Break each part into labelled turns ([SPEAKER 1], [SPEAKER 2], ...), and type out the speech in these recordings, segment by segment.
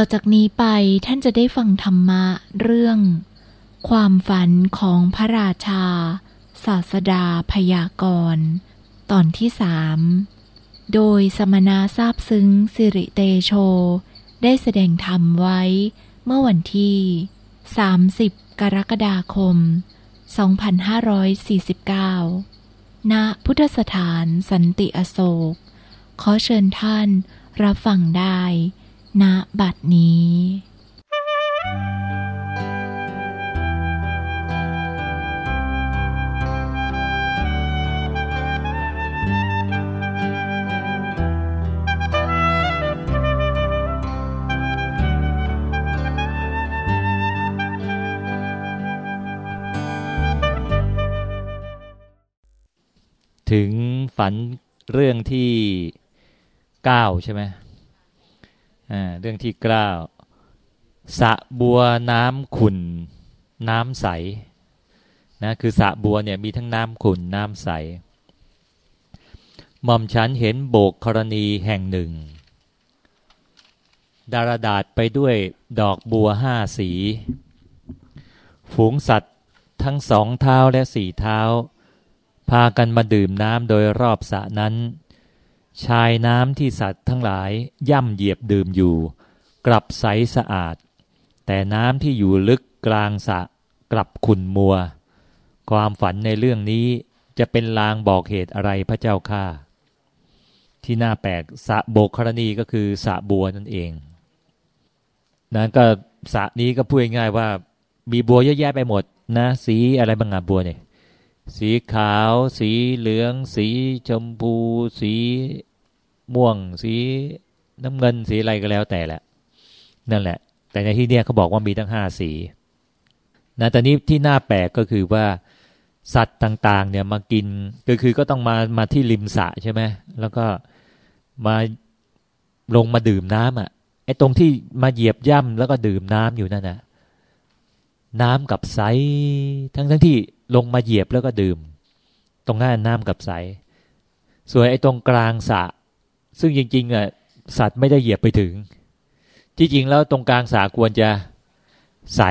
[SPEAKER 1] ต่อจากนี้ไปท่านจะได้ฟังธรรมะเรื่อง ความฝันของพระราชา ศาสดาพยากรณ์ตอนที่สามโดยสมณะทราบซึ้งสิริเตโช ได้แสดงธรรมไว้เมื่อวันที่ 30 กรกฎาคม 2549 ณ พุทธสถานสันติอโศก ขอเชิญท่านรับฟังได้ ณบัดนี้
[SPEAKER 2] ถึงฝันเรื่องที่เก้าใช่ไหม เรื่องที่เก้าสะบัวน้ำขุ่น น้ำใสนะคือสะบัวเนี่ยมีทั้งน้ำขุ่นน้ำใสหม่อมฉันเห็นโบกกรณีแห่งหนึ่ง ดารดาษไปด้วยดอกบัวห้าสี ฝูงสัตว์ทั้งสองเท้าและสี่เท้า พากันมาดื่มน้ำโดยรอบสระนั้น ชายน้ำที่สัตว์ทั้งหลายย่ำเหยียบดื่มอยู่ กลับใสสะอาด แต่น้ำที่อยู่ลึกกลางสะกลับขุ่นมัว ความฝันในเรื่องนี้จะเป็นลางบอกเหตุอะไรพระเจ้าข้าที่น่าแปลกสะโบกครณีก็คือสะบัวนั่นเอง นั้นก็สะนี้ก็พูดง่ายว่า มีบัวเยอะแยะไปหมดนะ สีอะไรบางงาบัวเนี่ย สีขาว สีเหลือง สีชมพู สีม่วง สีน้ำเงิน สีอะไรก็แล้วแต่แหละ นั่นแหละ แต่ในที่เนี้ยเขาบอกว่ามีทั้งห้าสีนะแต่นี้ที่น่าแปลกก็คือว่าสัตว์ต่าง ๆ เนี่ยมากินก็คือก็ต้องมามาที่ริมสระใช่ไหมแล้วก็มาลงมาดื่มน้ำอะไอ้ตรงที่มาเหยียบย่ำแล้วก็ดื่มน้ำอยู่นั่นนะ น้ำกับใสทั้งทั้งที่ลงมาเหยียบแล้วก็ดื่ม ตรงหน้าน้ำกับใสส่วนไอ้ตรงกลางสะ ซึ่งจริง ๆอะสัตว์ไม่ได้เหยียบไปถึง ที่จริงแล้วตรงกลางสระควรจะใส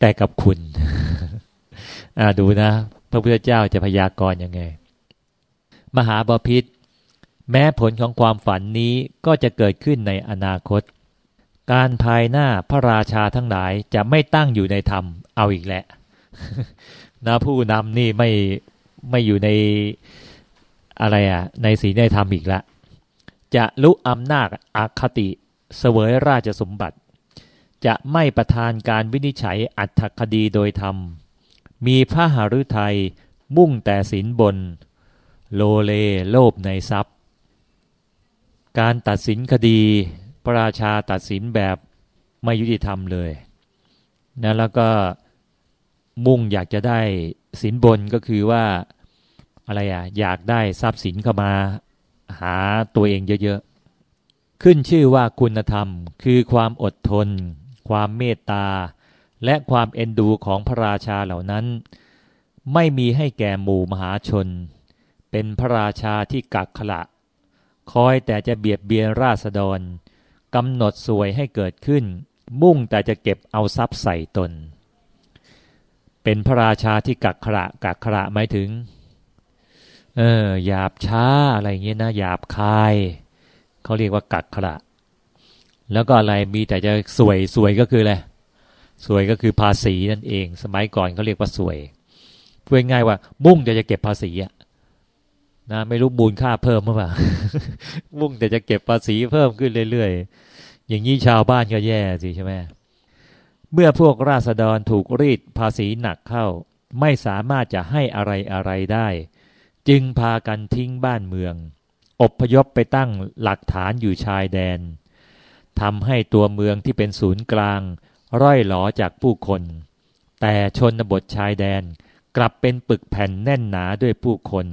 [SPEAKER 2] แต่กับคุณอ่าดูนะ พระพุทธเจ้าจะพยากรณ์ยังไง มหาบาพิษแม้ผลของความฝันนี้ก็จะเกิดขึ้นในอนาคต การภายหน้าพระราชาทั้งหลายจะไม่ตั้งอยู่ในธรรมเอาอีกแล้วนะผู้นำนี่ไม่ไม่อยู่ในอะไรอะในศีลในธรรมอีกละจะลุอำนาจอาคติเสวยราชสมบัติ จะไม่ประทานการวินิจฉัยอัตถคดีโดยธรรม มีพระหฤทัยมุ่งแต่ศีลบน โลเลโลภในทรัพย์ การตัดสินคดี พระราชาตัดสินแบบไม่ยุติธรรมเลยนะแล้วก็มุ่งอยากจะได้สินบนก็คือว่าอะไรอะอยากได้ทรัพย์สินเข้ามาหาตัวเองเยอะๆ ขึ้นชื่อว่าคุณธรรม คือความอดทน ความเมตตา และความเอ็นดูของพระราชาเหล่านั้น ไม่มีให้แก่หมู่มหาชน เป็นพระราชาที่กักขละ คอยแต่จะเบียดเบียนราษฎร กำหนดสวยให้เกิดขึ้น มุ่งแต่จะเก็บเอาทรัพย์ใส่ตน เป็นพระราชาที่กักขระกักขระหมายถึง เออหยาบช้าอะไรเงี้ยนะหยาบคายเขาเรียกว่ากักขระแล้วก็อะไรมีแต่จะสวยสวยก็คืออะไรสวยก็คือภาษีนั่นเอง สมัยก่อนเขาเรียกว่าสวยพูดง่ายว่ามุ่งแต่จะเก็บภาษีอะ นะไม่รู้บูญค่าเพิ่มหรือเปล่ามุ่งแต่จะเก็บภาษีเพิ่มขึ้นเรื่อยๆ อย่างนี้ชาวบ้านก็แย่สิใช่ไหมเมื่อพวกราษฎรถูกรีดภาษีหนักเข้า ไม่สามารถจะให้อะไรอะไรได้ จึงพากันทิ้งบ้านเมือง อบพยพไปตั้งหลักฐานอยู่ชายแดนทำให้ตัวเมืองที่เป็นศูนย์กลาง ร่อยหลอจากผู้คน แต่ชนบทชายแดนกลับเป็นปึกแผ่นแน่นหนาด้วยผู้คน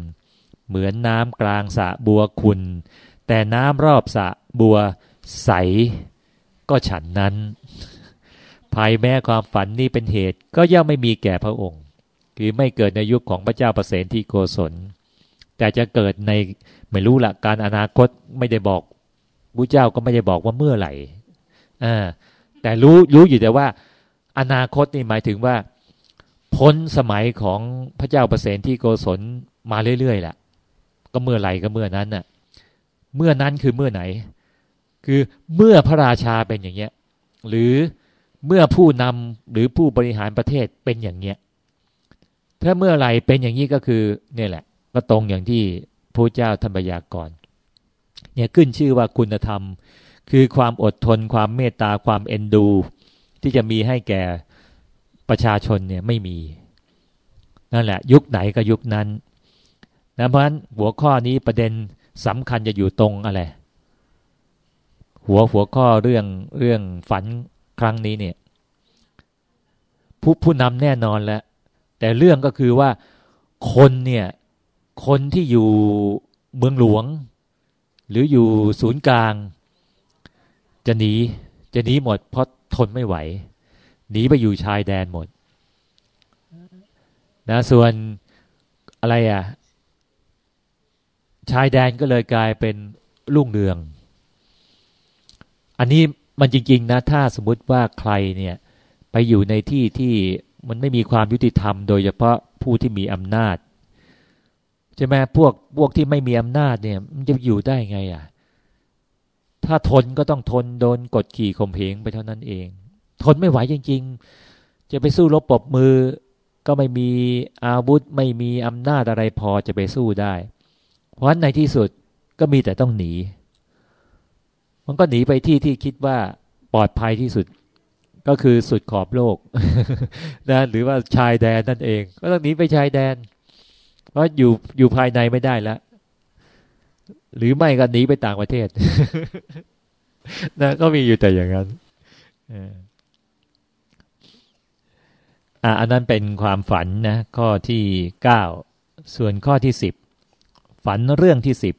[SPEAKER 2] เหมือนน้ำกลางสะบัวคุณ แต่น้ำรอบสะบัวใส ก็ฉันนั้นภายแม้ความฝันนี้เป็นเหตุก็ย่อมไม่มีแก่พระองค์ คือไม่เกิดในยุคของพระเจ้าประเสนที่โกศล แต่จะเกิดในไม่รู้ละการอนาคตไม่ได้บอกพระเจ้าก็ไม่ได้บอกว่าเมื่อไหร่อ่าแต่รู้รู้อยู่แต่ว่า อนาคตนี่หมายถึงว่า พ้นสมัยของพระเจ้าประเสนที่โกศลมาเรื่อยๆแหละ ก็เมื่อไรก็เมื่อนั้นน่ะ เมื่อนั้นคือเมื่อไหน คือเมื่อพระราชาเป็นอย่างเงี้ย หรือเมื่อผู้นำหรือผู้บริหารประเทศเป็นอย่างเงี้ยถ้าเมื่อไรเป็นอย่างนี้ก็คือเนี่ยแหละ ก็ตรงอย่างที่พระเจ้าท่านบยากรเนี่ยขึ้นชื่อว่าคุณธรรม คือความอดทน ความเมตตาความเอ็นดู ที่จะมีให้แก่ประชาชนเนี่ยไม่มี นั่นแหละ ยุคไหนก็ยุคนั้น นะเพราะฉะนั้นหัวข้อนี้ประเด็นสำคัญจะอยู่ตรงอะไรหัวหัวข้อเรื่องเรื่องฝันครั้งนี้เนี่ย ผู้ผู้นำแน่นอนแล้ว แต่เรื่องก็คือว่าคนเนี่ย คนที่อยู่เมืองหลวง หรืออยู่ศูนย์กลาง จะหนีจะหนีหมดเพราะทนไม่ไหว หนีไปอยู่ชายแดนหมดนะส่วนอะไรอะ ชายแดนก็เลยกลายเป็นลุ่งเรือง อันนี้มันจริง ๆ นะ ถ้าสมมติว่าใครเนี่ยไปอยู่ในที่ที่มันไม่มีความยุติธรรม โดยเฉพาะผู้ที่มีอำนาจใช่ไหมพวกพวกที่ไม่มีอำนาจเนี่ย มันจะอยู่ได้ไงอะ ถ้าทนก็ต้องทนโดนกดขี่ข่มเหงไปเท่านั้นเอง ทนไม่ไหวจริง ๆ จะไปสู้รบปบมือ ก็ไม่มีอาวุธ ไม่มีอำนาจอะไรพอจะไปสู้ได้ เพราะฉะนั้นในที่สุดก็มีแต่ต้องหนี มันก็หนีไปที่ที่คิดว่าปลอดภัยที่สุดก็คือสุดขอบโลกนะหรือว่าชายแดนนั่นเอง ก็ต้องหนีไปชายแดน เพราะอยู่อยู่ภายในไม่ได้แล้วหรือไม่ก็หนีไปต่างประเทศนะก็มีอยู่แต่อย่างนั้นอ่าอันนั้นเป็นความฝันนะ ข้อที่เก้าส่วนข้อที่สิบ ฝันเรื่องที่สิบ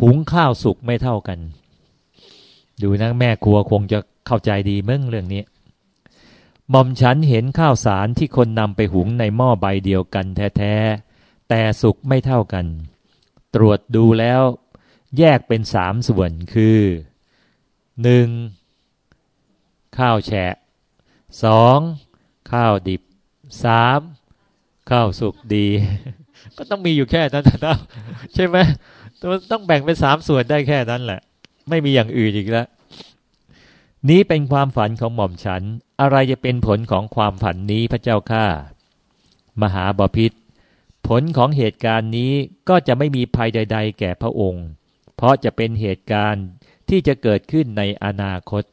[SPEAKER 2] หุงข้าวสุกไม่เท่ากัน ดูนะแม่ครัวคงจะเข้าใจดีเมื่งเรื่องนี้หม่อมฉันเห็นข้าวสารที่คนนำไปหุงในหม้อใบเดียวกันแท้ๆ แต่สุกไม่เท่ากัน ตรวจดูแล้ว แยกเป็นสามส่วนคือหนึ่งข้าวแฉะสองข้าวดิบสาม ข้าวสุกดี ก็ต้องมีอยู่แค่นั้นนะใช่ไหมต้องแบ่งเป็นสามส่วนได้แค่นั้นแหละ ไม่มีอย่างอื่นอีกแล้วนี้เป็นความฝันของหม่อมฉัน อะไรจะเป็นผลของความฝันนี้พระเจ้าข้ามหาบาพิษผลของเหตุการณ์นี้ก็จะไม่มีภัยใด ๆ แก่พระองค์ เพราะจะเป็นเหตุการณ์ที่จะเกิดขึ้นในอนาคต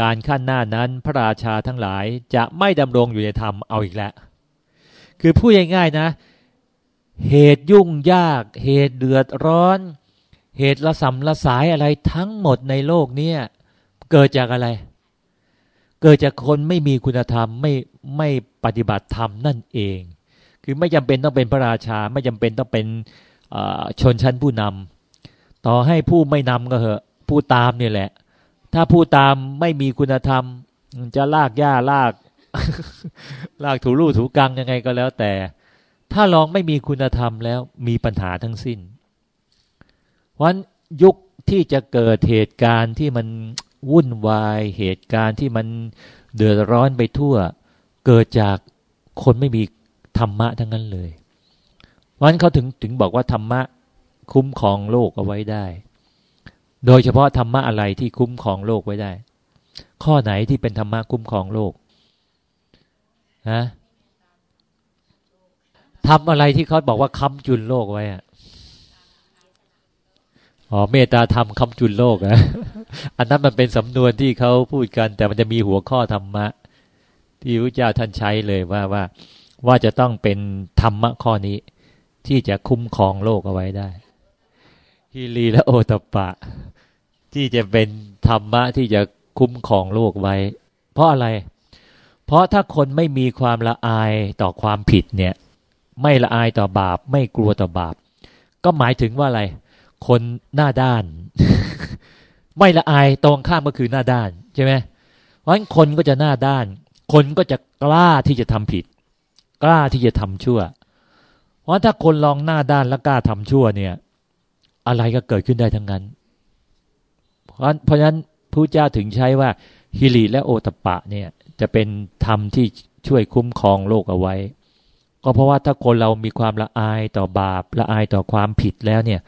[SPEAKER 2] การขั้นหน้านั้นพระราชาทั้งหลายจะไม่ดำรงอยู่ในธรรมเอาอีกแล้ว คือพูดง่ายๆนะ เหตุยุ่งยาก เหตุเดือดร้อน เหตุละสำละสายอะไรทั้งหมดในโลกนี้เกิดจากอะไร เกิดจากคนไม่มีคุณธรรมไม่ไม่ปฏิบัติธรรมนั่นเอง คือไม่จำเป็นต้องเป็นพระราชา ไม่จำเป็นต้องเป็นชนชั้นผู้นำต่อให้ผู้ไม่นำก็เหอะผู้ตามนี่แหละ ถ้าผู้ตามไม่มีคุณธรรม จะลากหญ้าลาก ลากถูรูถูกังยังไงก็แล้วแต่ ถ้าลองไม่มีคุณธรรมแล้วมีปัญหาทั้งสิ้นวันยุคที่จะเกิดเหตุการณ์ที่มันวุ่นวายเหตุการณ์ที่มันเดือดร้อนไปทั่ว เกิดจากคนไม่มีธรรมะทั้งนั้นเลยวันเขาถึงถึงบอกว่าธรรมะคุ้มครองโลกเอาไว้ได้ โดยเฉพาะธรรมะอะไรที่คุ้มครองโลกไว้ได้ ข้อไหนที่เป็นธรรมะคุ้มครองโลก ฮะทำอะไรที่เขาบอกว่าค้ำจุนโลกไว้อะอ๋อเมตตาธรรมค้ำจุนโลกอะอันนั้นมันเป็นสำนวนที่เขาพูดกัน แต่มันจะมีหัวข้อธรรมะ ที่พระเจ้าท่านใช้เลยว่าว่า ว่าจะต้องเป็นธรรมะข้อนี้ ที่จะคุ้มครองโลกเอาไว้ได้ฮิรีและโอตปะ ที่จะเป็นธรรมะที่จะคุ้มครองโลกไว้ เพราะอะไร เพราะถ้าคนไม่มีความละอายต่อความผิดเนี่ย ไม่ละอายต่อบาป ไม่กลัวต่อบาป ก็หมายถึงว่าอะไร คนหน้าด้าน ไม่ละอายตรงข้ามก็คือหน้าด้านใช่ไหมเพราะฉะนั้นคนก็จะหน้าด้าน คนก็จะกล้าที่จะทำผิด กล้าที่จะทำชั่ว เพราะถ้าคนลองหน้าด้านแล้วกล้าทำชั่วเนี่ย อะไรก็เกิดขึ้นได้ทั้งนั้น เพราะเพราะฉะนั้นพระเจ้าถึงใช้ว่า ฮิริและโอตปะเนี่ยจะเป็นธรรมที่ช่วยคุ้มครองโลกเอาไว้ ก็เพราะว่าถ้าคนเรามีความละอายต่อบาปละอายต่อความผิดแล้วเนี่ย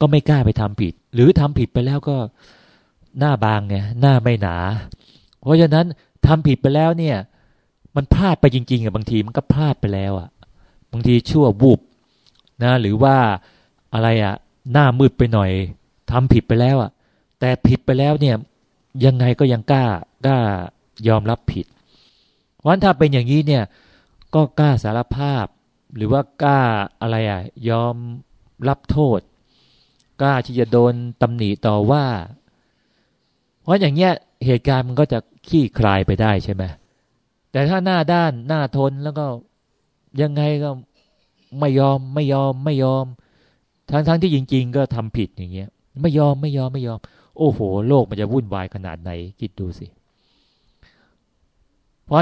[SPEAKER 2] ก็ไม่กล้าไปทำผิด หรือทำผิดไปแล้วก็หน้าบางไงหน้าไม่หนา เพราะฉะนั้นทำผิดไปแล้วเนี่ย มันพลาดไปจริงๆอะบางทีมันก็พลาดไปแล้วอะ บางทีชั่ววูบนะหรือว่าอะไรอะหน้ามืดไปหน่อยทำผิดไปแล้วอะ แต่ผิดไปแล้วเนี่ย ยังไงก็ยังกล้ากล้ายอมรับผิดเพราะฉะนั้นถ้าเป็นอย่างนี้เนี่ยก็กล้าสารภาพ หรือว่ากล้าอะไรอะยอมรับโทษ กล้าที่จะโดนตำหนิต่อว่า เพราะอย่างเงี้ยเหตุการณ์มันก็จะขี้คลายไปได้ใช่ไหมแต่ถ้าหน้าด้านหน้าทนแล้วก็ยังไงก็ไม่ยอมไม่ยอมไม่ยอม ทั้งทั้งที่จริง ๆ ก็ทำผิดอย่างเงี้ย ไม่ยอมไม่ยอมไม่ยอม โอ้โห โลกมันจะวุ่นวายขนาดไหนคิดดูสิ เพราะ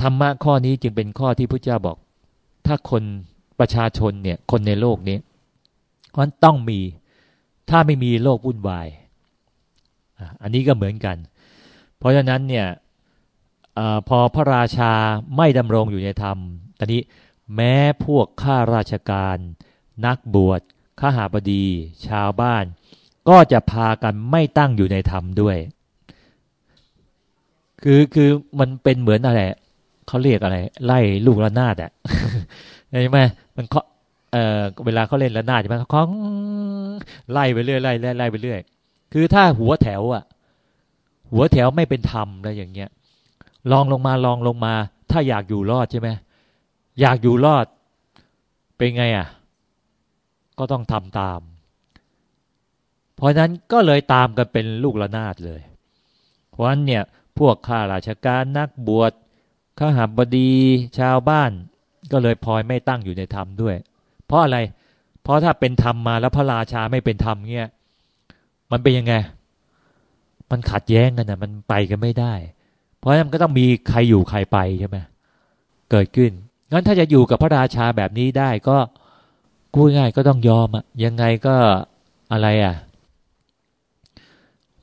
[SPEAKER 2] ธรรมะข้อนี้จึงเป็นข้อที่พระเจ้าบอก ถ้าคนประชาชนเนี่ย คนในโลกนี้เพราะต้องมี ถ้าไม่มีโลกวุ่นวาย อันนี้ก็เหมือนกัน เพราะฉะนั้นเนี่ยอพอพระราชาไม่ดำรงอยู่ในธรรม ตอนนี้แม้พวกข้าราชการ นักบวชข้าหาบดี ชาวบ้าน ก็จะพากันไม่ตั้งอยู่ในธรรมด้วย คือคือมันเป็นเหมือนอะไรเขาเรียกอะไร ไล่ลูกระนาดอะใช่ไหมมันเขาเออเวลาเขาเล่นระนาดใช่ไหมเขาไล่ไปเรื่อยไล่ไล่ไปเรื่อย คือถ้าหัวแถวอะหัวแถวไม่เป็นธรรมแล้วอย่างเงี้ย ลองลงมาลองลงมา ถ้าอยากอยู่รอดใช่ไหมอยากอยู่รอด เป็นไงอะก็ต้องทำตาม เพราะนั้นก็เลยตามกันเป็นลูกระนาดเลย เพราะนั้นเนี่ยพวกข้าราชการนักบวชข้าหาบดีชาวบ้าน ก็เลยพลอยไม่ตั้งอยู่ในธรรมด้วย เพราะอะไร เพราะถ้าเป็นธรรมมาแล้วพระราชาไม่เป็นธรรมเงี้ยมันเป็นยังไง มันขัดแย้งกันนะมันไปกันไม่ได้ เพราะนั้นก็ต้องมีใครอยู่ใครไปใช่ไหมเกิดขึ้นงั้นถ้าจะอยู่กับพระราชาแบบนี้ได้ก็กูง่ายก็ต้องยอมอะยังไงก็อะไรอะ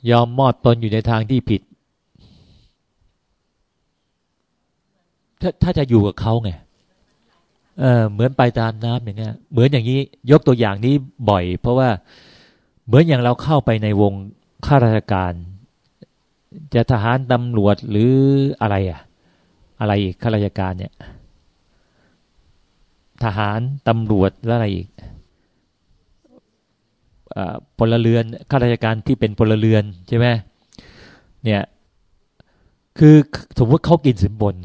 [SPEAKER 2] ยอมมอดตนอยู่ในทางที่ผิด ถ้าถ้าจะอยู่กับเขาไงเออเหมือนไปตามน้ำอย่างเงี้ย เหมือนอย่างนี้ยกตัวอย่างนี้บ่อย เพราะว่าเหมือนอย่างเราเข้าไปในวงข้าราชการ จะทหารตำรวจหรืออะไรอะอะไรอีกข้าราชการเนี่ย ทหารตำรวจแล้วอะไรอีก พลเรือนข้าราชการที่เป็นพลเรือนใช่ไหมเนี่ยคือสมมติเขากินสินบน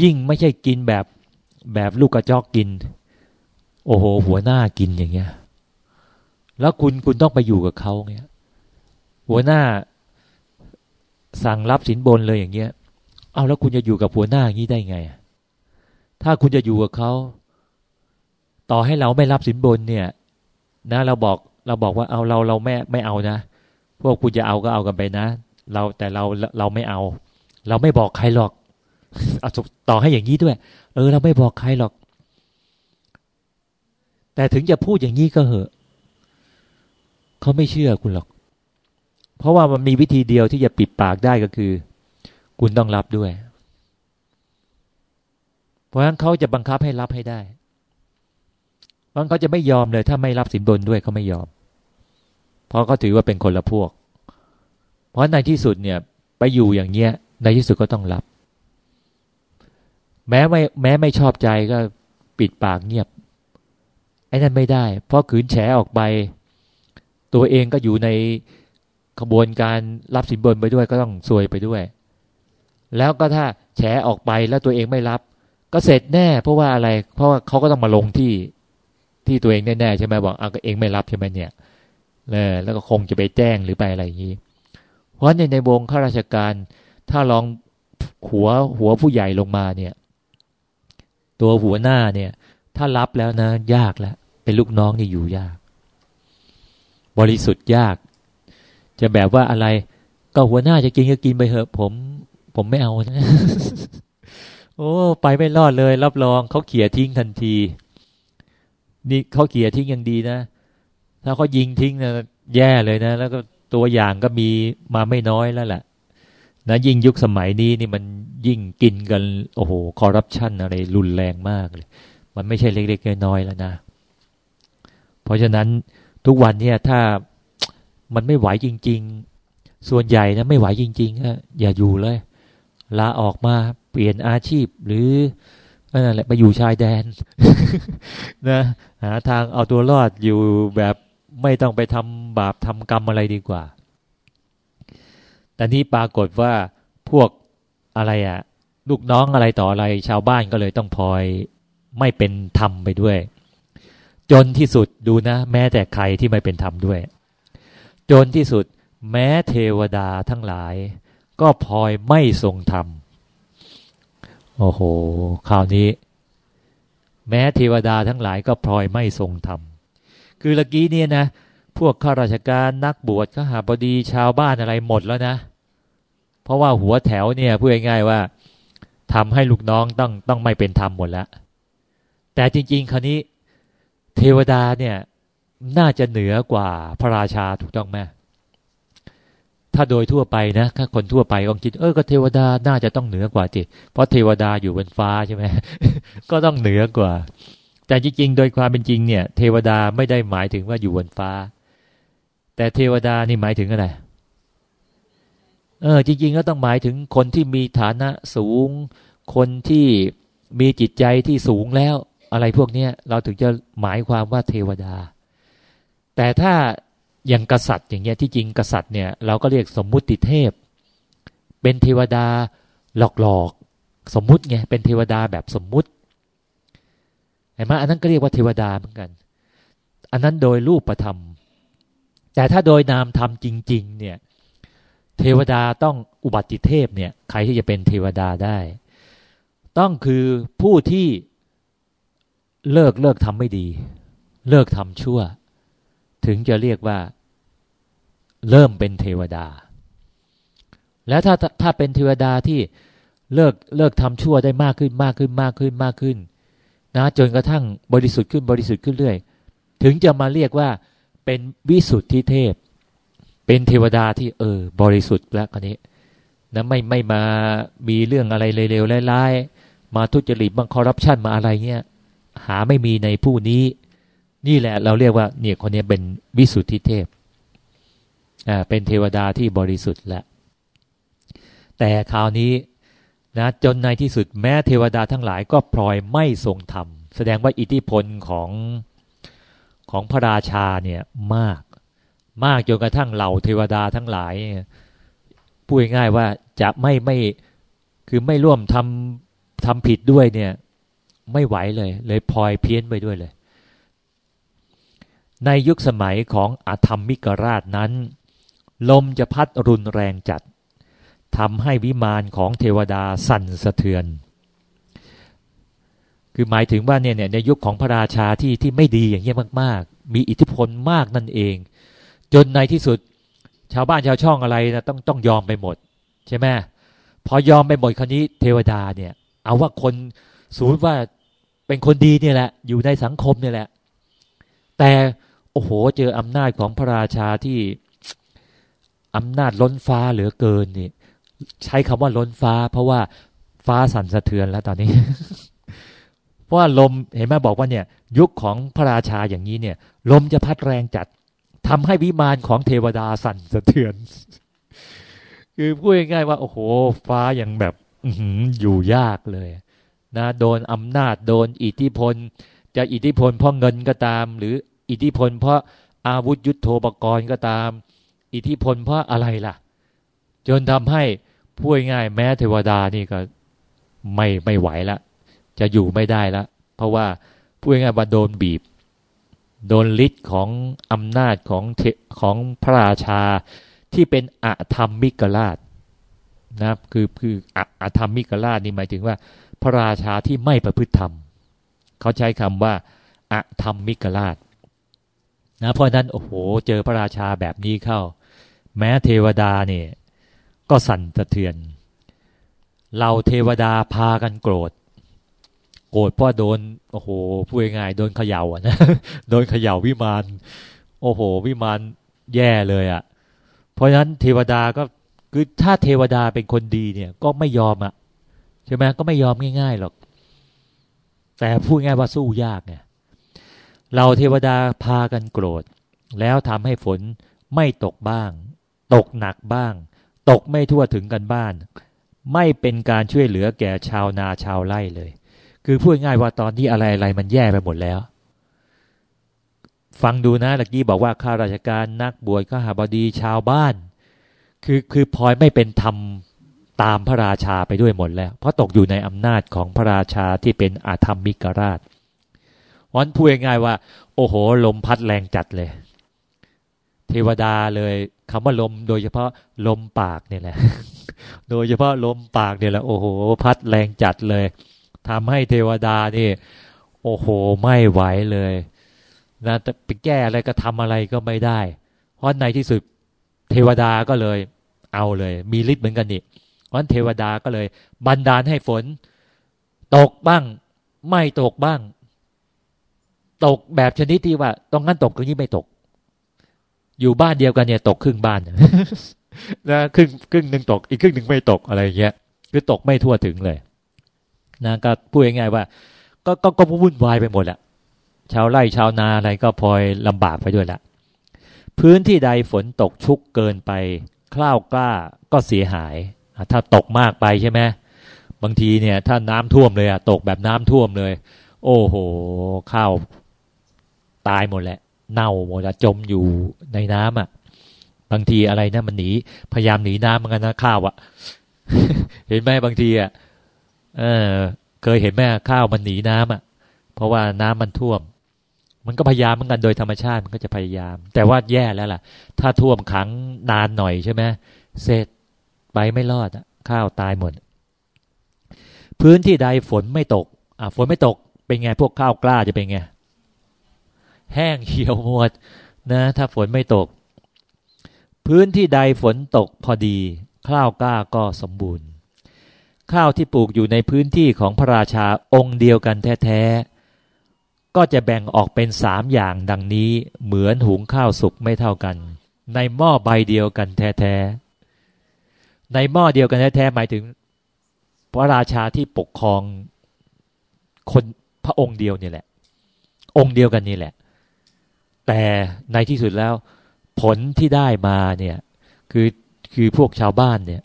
[SPEAKER 2] ยิ่งไม่ใช่กินแบบแบบลูกกระจอกกิน โอ้โห หัวหน้ากินอย่างเงี้ย แล้วคุณคุณต้องไปอยู่กับเขาเงี้ย หัวหน้าสั่งรับสินบนเลยอย่างเงี้ย เอาแล้วคุณจะอยู่กับหัวหน้าอย่างนี้ได้ไง ถ้าคุณจะอยู่กับเขา ต่อให้เราไม่รับสินบนเนี่ย นะเราบอกเราบอกว่าเอาเราเราไม่ไม่เอานะ พวกคุณจะเอาก็เอากันไปนะ เราแต่เราเราไม่เอา เราไม่บอกใครหรอกเอาต่อให้อย่างนี้ด้วย เออ เราไม่บอกใครหรอก แต่ถึงจะพูดอย่างนี้ก็เหอะเขาไม่เชื่อคุณหรอก เพราะว่ามันมีวิธีเดียวที่จะปิดปากได้ก็คือ คุณต้องรับด้วย เพราะฉะนั้นเขาจะบังคับให้รับให้ได้ ราะเขาจะไม่ยอมเลย ถ้าไม่รับสินบนด้วยเขาไม่ยอม เพราะเขาถือว่าเป็นคนละพวก เพราะในที่สุดเนี่ย ไปอยู่อย่างเงี้ย ในที่สุดก็ต้องรับ แม้ไม่แม้ไม่ชอบใจก็ปิดปากเงียบ ไอ้นั่นไม่ได้ เพราะขืนแฉออกไป ตัวเองก็อยู่ในขบวนการรับสินบนไปด้วยก็ต้องซวยไปด้วย แล้วก็ถ้าแฉออกไปแล้วตัวเองไม่รับ ก็เสร็จแน่ เพราะว่าอะไร เพราะว่าเขาก็ต้องมาลงที่ ที่ตัวเองแน่ๆใช่ไหมบอกเอาก็เองไม่รับใช่ไหมเนี่ยแล้วก็คงจะไปแจ้งหรือไปอะไรอย่างนี้ เพราะในในวงข้าราชการ ถ้าลองหัวหัวผู้ใหญ่ลงมาเนี่ย ตัวหัวหน้าเนี่ย ถ้ารับแล้วนะ ยากแล้วเป็นลูกน้องนี่อยู่ยาก บริสุทธิ์ยาก จะแบบว่าอะไร ก็หัวหน้าจะกินก็กินไปเถอะผม ผมไม่เอานะโอ้ ไปไม่รอดเลย รับรองเขาเขี่ยทิ้งทันที นี่เขาเขี่ยทิ้งยังดีนะ ถ้าเขายิงทิ้งนะแย่เลยนะ แล้วก็ตัวอย่างก็มีมาไม่น้อยแล้วแหละนะยิ่งยุคสมัยนี้นี่มันยิ่งกินกัน โอ้โหคอร์รัปชันอะไรรุนแรงมากเลย มันไม่ใช่เล็กๆน้อยๆแล้วนะ เพราะฉะนั้นทุกวันเนี่ยถ้ามันไม่ไหวจริง ๆ ส่วนใหญ่นะไม่ไหวจริงๆอะอย่าอยู่เลย ลาออกมาเปลี่ยนอาชีพหรือ นั่นแหละไปอยู่ชายแดนนะหาทางเอาตัวรอดอยู่แบบไม่ต้องไปทำบาปทำกรรมอะไรดีกว่า แต่นี้ปรากฏว่าพวกอะไรอะลูกน้องอะไรต่ออะไรชาวบ้านก็เลยต้องพลอยไม่เป็นธรรมไปด้วย จนที่สุดดูนะ แม้แต่ใครที่ไม่เป็นธรรมด้วย จนที่สุดแม้เทวดาทั้งหลาย ก็พลอยไม่ทรงธรรม โอ้โหคราวนี้ แม้เทวดาทั้งหลายก็พลอยไม่ทรงธรรม คือเมื่อกี้เนี่ยนะ พวกข้าราชการนักบวชข้าหาบดีชาวบ้านอะไรหมดแล้วนะ เพราะว่าหัวแถวเนี่ยพูดง่ายๆว่าทำให้ลูกน้องต้องต้องไม่เป็นธรรมหมดแล้วแต่จริง ๆ คราวนี้ เทวดาเนี่ยน่าจะเหนือกว่าพระราชาถูกต้องไหม ถ้าโดยทั่วไปนะถ้าคนทั่วไปก็คิด เออก็เทวดาน่าจะต้องเหนือกว่าจิเพราะเทวดาอยู่บนฟ้าใช่ไหมก็ต้องเหนือกว่า แต่จริงๆ โดยความเป็นจริงเนี่ย เทวดาไม่ได้หมายถึงว่าอยู่บนฟ้า แต่เทวดานี่หมายถึงอะไรเออจริงๆก็ต้องหมายถึงคนที่มีฐานะสูง คนที่มีจิตใจที่สูงแล้ว อะไรพวกเนี้ยเราถึงจะหมายความว่าเทวดา แต่ถ้า อย่างกษัตริย์อย่างเงี้ยที่จริงกษัตริย์เนี่ยเราก็เรียกสมมุติเทพ เป็นเทวดาหลอกๆสมมุติไงเป็นเทวดาแบบสมมุติเห็นไหมอันนั้นก็เรียกว่าเทวดาเหมือนกัน อันนั้นโดยรูปประธรรม แต่ถ้าโดยนามธรรมจริง ๆ เนี่ย เทวดาต้องอุบัติเทพเนี่ยใครที่จะเป็นเทวดาได้ ต้องคือผู้ที่เลิกเลิกทำไม่ดี เลิกทำชั่ว ถึงจะเรียกว่า เริ่มเป็นเทวดา แล้วถ้าถ้าเป็นเทวดาที่เลิกเลิกทำชั่วได้มากขึ้นมากขึ้นมากขึ้นมากขึ้น นะจนกระทั่งบริสุทธิ์ขึ้นบริสุทธิ์ขึ้นเรื่อย ถึงจะมาเรียกว่าเป็นวิสุทธิเทพ เป็นเทวดาที่เออ บริสุทธิ์แล้วคนนี้นะไม่ไม่มามีเรื่องอะไรเลวๆร้ายๆมาทุจริตบังคอร์รัปชันมาอะไรเงี้ยหาไม่มีในผู้นี้ นี่แหละเราเรียกว่าเนี่ยคนนี้เป็นวิสุทธิเทพอ่าเป็นเทวดาที่บริสุทธิ์แล้วแต่คราวนี้นะจนในที่สุดแม้เทวดาทั้งหลายก็พลอยไม่ทรงธรรม แสดงว่าอิทธิพลของของพระราชาเนี่ยมาก มากจนกระทั่งเหล่าเทวดาทั้งหลายพูดง่ายว่าจะไม่ไม่คือไม่ร่วมทำทำผิดด้วยเนี่ย ไม่ไหวเลย เลยพลอยเพี้ยนไปด้วยเลย ในยุคสมัยของอธรรมมิกราชนั้น ลมจะพัดรุนแรงจัดทำให้วิมานของเทวดาสั่นสะเทือน คือหมายถึงว่าเนี่ยในยุคของพระราชาที่ที่ไม่ดีอย่างเงี้ยมากๆ มีอิทธิพลมากนั่นเอง จนในที่สุดชาวบ้านชาวช่องอะไรนะต้องต้องยอมไปหมด ใช่ไหมพอยอมไปหมดคราวนี้เทวดาเนี่ย เอาว่าคนสมมติว่าเป็นคนดีเนี่ยแหละ อยู่ในสังคมเนี่ยแหละ แต่ โอ้โห เจออำนาจของพระราชาที่อำนาจล้นฟ้าเหลือเกินนี่ใช้คำว่าล้นฟ้า เพราะว่าฟ้าสั่นสะเทือนแล้วตอนนี้ เพราะว่าลมเห็นไหมบอกว่าเนี่ย ยุคของพระราชาอย่างนี้เนี่ย ลมจะพัดแรงจัดทำให้วิมานของเทวดาสั่นสะเทือน คือพูดง่ายๆว่า โอ้โห ฟ้ายังแบบอยู่ยากเลยนะโดนอำนาจโดนอิทธิพล จะอิทธิพลเพราะเงินก็ตาม หรือ อิทธิพล เพราะอาวุธยุโทโธปกรณ์ก็ตาม อิทธิพลเพราะอะไรล่ะ จนทำให้พูดง่ายแม้เทวดานี่ก็ไม่ไม่ไหวละจะอยู่ไม่ได้ละเพราะว่าพูดง่ายว่าโดนบีบ โดนฤทธิ์ของอำนาจของของพระราชาที่เป็นอธรรมมิกราชนะคือคืออธรรมมิกราชนี่หมายถึงว่า พระราชาที่ไม่ประพฤติธรรม เขาใช้คำว่าอะธรรมมิกราช นะเพราะนั้นโอ้โห เจอพระราชาแบบนี้เข้า แม้เทวดาเนี่ยก็สั่นสะเทือน เราเทวดาพากันโกรธ โกรธเพราะโดนโอ้โหพูดง่ายโดนเขย่าอะนะโดนเขย่าวิมานโอ้โห วิมานแย่เลยอะ่ะ เพราะฉะนั้นเทวดาก็คือถ้าเทวดาเป็นคนดีเนี่ย ก็ไม่ยอมอะใช่ไหมก็ไม่ยอมง่ายๆหรอก แต่พูดง่ายว่าสู้ยากไง เราเทวดาพากันโกรธ แล้วทำให้ฝนไม่ตกบ้าง ตกหนักบ้าง ตกไม่ทั่วถึงกันบ้าน ไม่เป็นการช่วยเหลือแก่ชาวนาชาวไร่เลย คือพูดง่ายว่าตอนนี้อะไรอะไรมันแย่ไปหมดแล้ว ฟังดูนะตะกี้บอกว่าข้าราชการนักบวชข้าหาบดีชาวบ้าน คือคือพลอยไม่เป็นธรรมตามพระราชาไปด้วยหมดแล้ว เพราะตกอยู่ในอำนาจของพระราชาที่เป็นอาธรรมิกราช วันพูดง่ายว่า โอ้โห ลมพัดแรงจัดเลย เทวดาเลยคำว่าลม โดยเฉพาะลมปากเนี่ยแหละ โดยเฉพาะลมปากเนี่ยแหละโอ้โห พัดแรงจัดเลยทำให้เทวดานี่ โอ้โห ไม่ไหวเลยนะไปแก้อะไรก็ทำอะไรก็ไม่ได้ เพราะในที่สุดเทวดาก็เลย เอาเลย มีฤทธิ์เหมือนกันนี่เพราะเทวดาก็เลย บันดาลให้ฝน ตกบ้าง ไม่ตกบ้าง ตกแบบชนิดที่ว่าตรงนั้นตกตรงนี้ไม่ตก อยู่บ้านเดียวกันเนี่ย ตกครึ่งบ้านนะครึ่งครึ่งหนึ่งตก อีกครึ่งหนึ่งไม่ตกอะไรเงี้ยคือตกไม่ทั่วถึงเลยนะก็พูดง่ายๆว่า ก็ก็ก็วุ่นวายไปหมดแหละชาวไร่ชาวนาอะไรก็พลอยลำบากไปด้วยละพื้นที่ใดฝนตกชุกเกินไปคล้าวกล้าก็เสียหาย ถ้าตกมากไปใช่ไหมบางทีเนี่ย ถ้าน้ำท่วมเลยอะตกแบบน้ำท่วมเลย โอ้โหข้าว ตายหมดแหละ เน่าหมดละจมอยู่ในน้ำอะ บางทีอะไรนะมันหนี พยายามหนีน้ำเหมือนกันนะข้าวอะ เห็นไหมบางทีอะเออ เคยเห็นแม่ข้าวมันหนีน้ำอะ เพราะว่าน้ำมันท่วม มันก็พยายามเหมือนกันโดยธรรมชาติมันก็จะพยายาม แต่ว่าแย่แล้วล่ะ ถ้าท่วมขังนานหน่อยใช่ไหมเสร็จไปไม่รอดข้าวตายหมด พื้นที่ใดฝนไม่ตก อะฝนไม่ตกเป็นไงพวกข้าวกล้าจะเป็นไง แห้งเหี่ยวหมดนะถ้าฝนไม่ตก พื้นที่ใดฝนตกพอดี ข้าวกล้าก็สมบูรณ์ ข้าวที่ปลูกอยู่ในพื้นที่ของพระราชาองค์เดียวกันแท้ๆ ก็จะแบ่งออกเป็นสามอย่างดังนี้เหมือนหุงข้าวสุกไม่เท่ากัน ในหม้อใบเดียวกันแท้ๆ ในหม้อเดียวกันแท้ๆหมายถึง พระราชาที่ปกครองคนพระองค์เดียวนี่แหละ องค์เดียวกันนี่แหละ แต่ในที่สุดแล้ว ผลที่ได้มาเนี่ยคือคือพวกชาวบ้านเนี่ย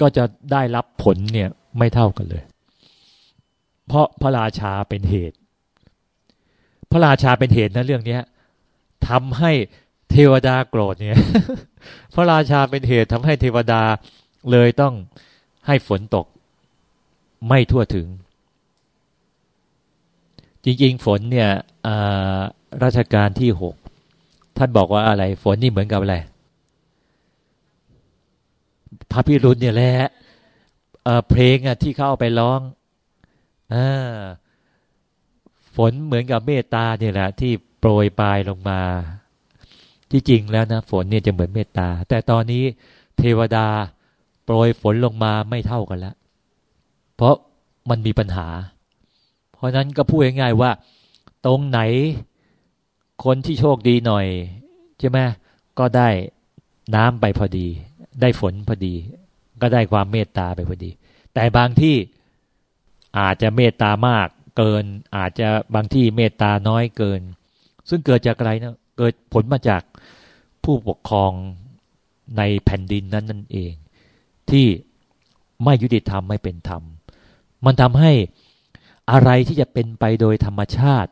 [SPEAKER 2] ก็จะได้รับผลเนี่ยไม่เท่ากันเลย เพราะพระราชาเป็นเหตุ พระราชาเป็นเหตุนะเรื่องนี้ทำให้เทวดาโกรธเนี่ย พระราชาเป็นเหตุทำให้เทวดาเลยต้องให้ฝนตกไม่ทั่วถึง จริง ๆ ฝนเนี่ย ราชการที่หกท่านบอกว่าอะไร ฝนนี่เหมือนกับอะไรพระพิรุณเนี่ยแหละเพลงอะที่เข้าไปร้องอ่าฝนเหมือนกับเมตตาเนี่ยแหละที่โปรยปลายลงมา ที่จริงแล้วนะฝนเนี่ยจะเหมือนเมตตา แต่ตอนนี้เทวดาโปรยฝนลงมาไม่เท่ากันแล้ว เพราะมันมีปัญหา เพราะนั้นก็พูดง่ายๆว่า ตรงไหน คนที่โชคดีหน่อยใช่ไหมก็ได้น้ำไปพอดี ได้ฝนพอดี ก็ได้ความเมตตาไปพอดี แต่บางที่อาจจะเมตตามากเกิน อาจจะบางที่เมตตาน้อยเกิน ซึ่งเกิดจากอะไรนะเกิดผลมาจากผู้ปกครองในแผ่นดินนั้นนั่นเอง ที่ไม่ยุติธรรมไม่เป็นธรรม มันทำให้อะไรที่จะเป็นไปโดยธรรมชาติ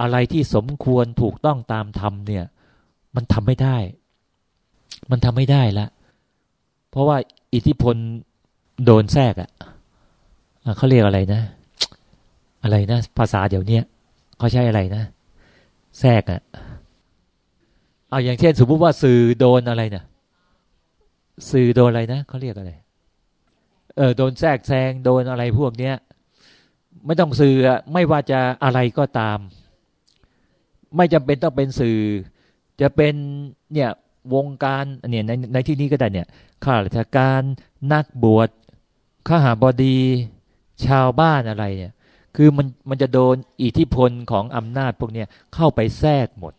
[SPEAKER 2] อะไรที่สมควรถูกต้องตามธรรมเนี่ย มันทำไม่ได้ มันทำไม่ได้ละ เพราะว่าอิทธิพลโดนแทรกอะ่ะเขาเรียกอะไรนะ อะไรนะ ภาษาเดี๋ยวนี้เขาใช้อะไรนะ แทรกอะ่ะเอาอย่างเช่น สมมติว่าสื่อโดนอะไรเนะสื่อโดนอะไรนะเขาเรียกอะไร เออโดนแทรกแซงโดนอะไรพวกเนี้ย ไม่ต้องสื่อไม่ว่าจะอะไรก็ตาม ไม่จำเป็นต้องเป็นสื่อ จะเป็นเนี่ยวงการเนี่ยในในที่นี้ก็ได้เนี่ยข้าราชการนักบวชข้าหาบดี ชาวบ้านอะไรเนี่ย คือมันมันจะโดนอิทธิพลของอำนาจพวกเนี้เข้าไปแทรกหมด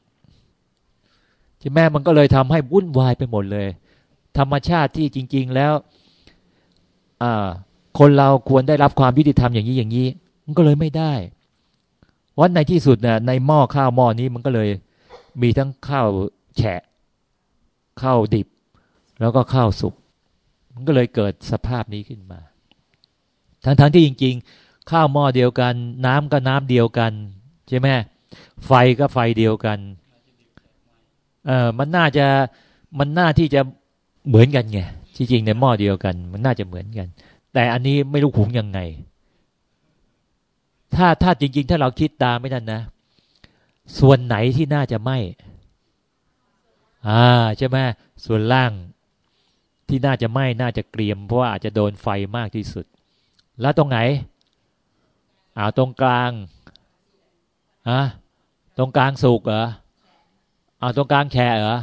[SPEAKER 2] ใช่ไหมมันก็เลยทำให้วุ่นวายไปหมดเลย ธรรมชาติที่จริง ๆแล้วอ่าคนเราควรได้รับความยุติธรรมอย่างนี้อย่างนี้ มันก็เลยไม่ได้ วันในที่สุดเนี่ยในหม้อข้าวหม้อนี้มันก็เลย มีทั้งข้าวแฉะข้าวดิบ แล้วก็ข้าวสุกมันก็เลยเกิดสภาพนี้ขึ้นมา ทั้งๆทที่จริง ๆ ข้าวหม้อเดียวกัน น้ำก็น้ำเดียวกันใช่ไหมไฟก็ไฟเดียวกันเออมันน่าจะมันน่าที่จะเหมือนกันไงที่จริงในหม้อเดียวกัน มันน่าจะเหมือนกัน แต่อันนี้ไม่รู้หุงยังไง ถ้าถ้าจริง ๆ ถ้าเราคิดตามไม่นั่นนะ ส่วนไหนที่น่าจะไหมอ่าใช่ไหมส่วนล่างที่น่าจะไหมน่าจะเกรียม เพราะว่าอาจจะโดนไฟมากที่สุด แล้วตรงไหนอ่าตรงกลางอะตรงกลางสุกเหรออ่าตรงกลางแฉเหรอ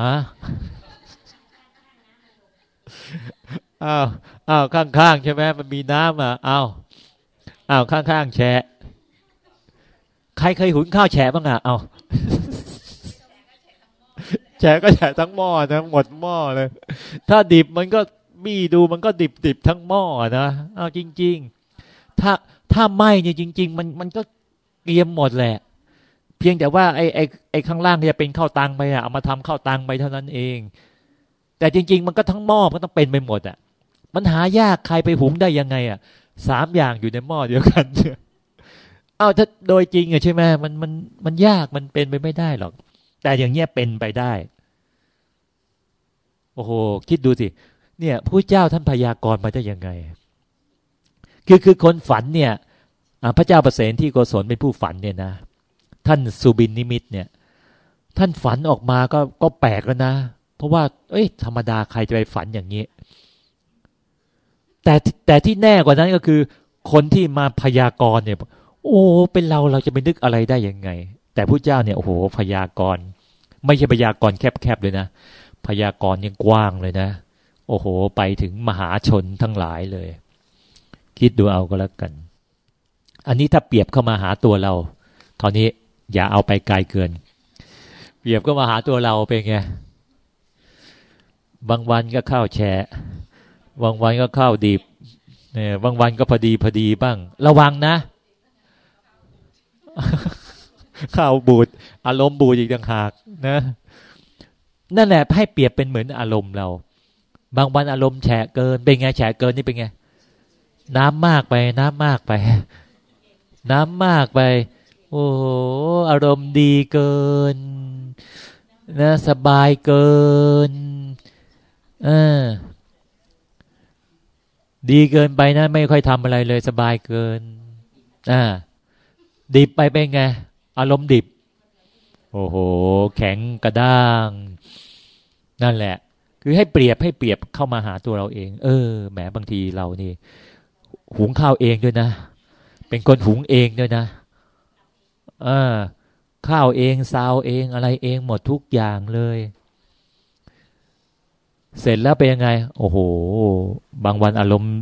[SPEAKER 2] ฮะอ้าวอ้าวข้างๆใช่ไหมมันมีน้ำอะอ้าว อ้าวข้างๆแฉะใครเคยหุงข้าวแฉะบ้างอะเอาแฉะก็แฉะทั้งหม้อนะหมดหม้อเลย ถ้าดิบมันก็มีดูมันก็ดิบดิบทั้งหม้อนะเอาจริง ๆ ถ้าถ้าไหมเนี่ยจริง ๆ มันมันก็เกรียมหมดแหละ เพียงแต่ว่าไอ้ไอ้ไอ้ข้างล่างจะเป็นข้าวตังไปอะเอามาทำข้าวตังไปเท่านั้นเอง แต่จริง ๆ มันก็ทั้งหม้อมันต้องเป็นไปหมดอะมันหายากใครไปหุงได้ยังไงอะ สามอย่างอยู่ในหม้อเดียวกันเอาถ้าโดยจริงอะใช่ไหมมันมันมันยากมันเป็นไปไม่ได้หรอก แต่อย่างเงี้ยเป็นไปได้ โอ้โห คิดดูสิ เนี่ยผู้เจ้าท่านพยากรณ์มาได้ยังไง คือคือคนฝันเนี่ยพระเจ้าประเสนที่โกศลเป็นผู้ฝันเนี่ยนะ ท่านสุบินนิมิตเนี่ย ท่านฝันออกมาก็ก็แปลกแล้วนะ เพราะว่า เอ้ย ธรรมดาใครจะไปฝันอย่างนี้ แต่แต่ที่แน่กว่านั้นก็คือ คนที่มาพยากรณ์เนี่ย โอ้เป็นเราเราจะไปนึกอะไรได้ยังไง แต่ผู้เจ้าเนี่ยโอ้โหพยากรณ์ไม่ใช่พยากรณ์แคบๆเลยนะพยากรณ์ยังกว้างเลยนะ โอ้โห ไปถึงมหาชนทั้งหลายเลย คิดดูเอาก็แล้วกัน อันนี้ถ้าเปรียบเข้ามาหาตัวเราตอนนี้อย่าเอาไปไกลเกิน เปรียบก็มาหาตัวเราเป็นไง บางวันก็ข้าวแฉะ บางวันก็ข้าวดิบเนี่ยบางวันก็พอดีพอดีบ้าง ระวังนะ ข้าวบูดอารมณ์บูดอีกต่างหากนะ นั่นแหละให้เปรียบเป็นเหมือนอารมณ์เรา บางวันอารมณ์แฉะเกิน เป็นไงแฉะเกินนี่เป็นไง น้ำมากไป น้ำมากไป น้ำมากไป โอ้โหอารมณ์ดีเกิน นะ สบายเกิน เออ ดีเกินไปนะ ไม่ค่อยทำอะไรเลยสบายเกินอ่าดิบไปเป็นไง อารมณ์ดิบ โอ้โห แข็งกระด้าง นั่นแหละ คือให้เปรียบให้เปรียบเข้ามาหาตัวเราเอง เออแหมบางทีเรานี่ หุงข้าวเองด้วยนะ เป็นคนหุงเองด้วยนะเออข้าวเองซาวเองอะไรเองหมดทุกอย่างเลย เสร็จแล้วเป็นยังไง โอ้โห บางวันอารมณ์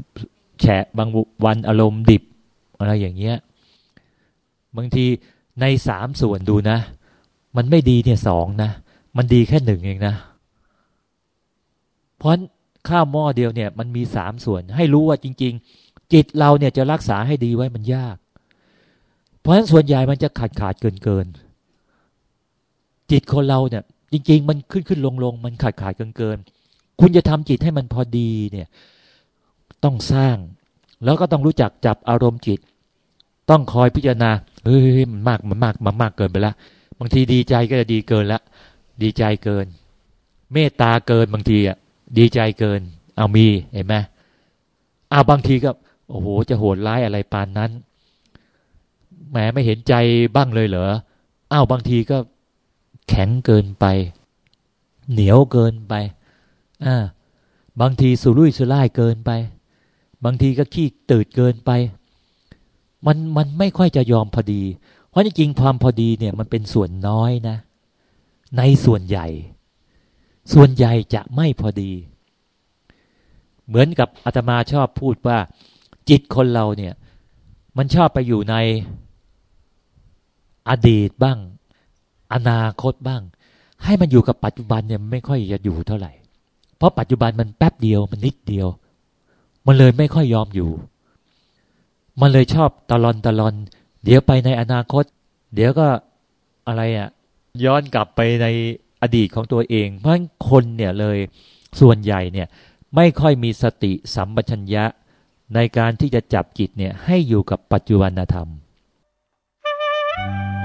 [SPEAKER 2] แฉะบางวันอารมณ์ดิบ อะไรอย่างเงี้ย บางทีในสามส่วนดูนะ มันไม่ดีเนี่ยสองนะ มันดีแค่หนึ่งเองนะ เพราะข้าวหม้อเดียวเนี่ย มันมีสามส่วน ให้รู้ว่าจริง ๆ จิตเราเนี่ยจะรักษาให้ดีไว้มันยาก เพราะฉะนั้นส่วนใหญ่มันจะขาดขาดเกินเกินจิตคนเราเนี่ย จริง ๆ มันขึ้นขึ้นลงลงมันขาดขาดเกินเกิน คุณจะทำจิตให้มันพอดีเนี่ยต้องสร้าง แล้วก็ต้องรู้จักจับอารมณ์จิต ต้องคอยพิจารณาเฮ้ยมันมากมันมากมันมากเกินไปล้วบางทีดีใจก็จะดีเกินละดีใจเกิน เมตตาเกินบางทีอะดีใจเกิน เอามีเห็นไหมเอาบางทีก็โอ้โหจะโหดร้ายอะไรปานนั้นแหมไม่เห็นใจบ้างเลยเหรออ้าวบางทีก็แข็งเกินไป เหนียวเกินไป อ่าบางทีสุรุ่ยสุร่ายเกินไป บางทีก็ขี้ตืดเกินไป มันมันไม่ค่อยจะยอมพอดี เพราะจริงความพอดีเนี่ยมันเป็นส่วนน้อยนะ ในส่วนใหญ่ ส่วนใหญ่จะไม่พอดี เหมือนกับอาตมาชอบพูดว่า จิตคนเราเนี่ย มันชอบไปอยู่ในอดีตบ้าง อนาคตบ้าง ให้มันอยู่กับปัจจุบันเนี่ยไม่ค่อยจะอยู่เท่าไหร่ เพราะปัจจุบันมันแป๊บเดียวมันนิดเดียว มันเลยไม่ค่อยยอมอยู่ มันเลยชอบตะลอนตะลอน เดี๋ยวไปในอนาคต เดี๋ยวก็อะไรอะ่ะ ย้อนกลับไปในอดีตของตัวเอง เพราะฉะนั้นคนเนี่ยเลยส่วนใหญ่เนี่ยไม่ค่อยมีสติสัมปชัญญะในการที่จะจับจิตเนี่ยให้อยู่กับปัจจุบันธรรม
[SPEAKER 1] Thank you.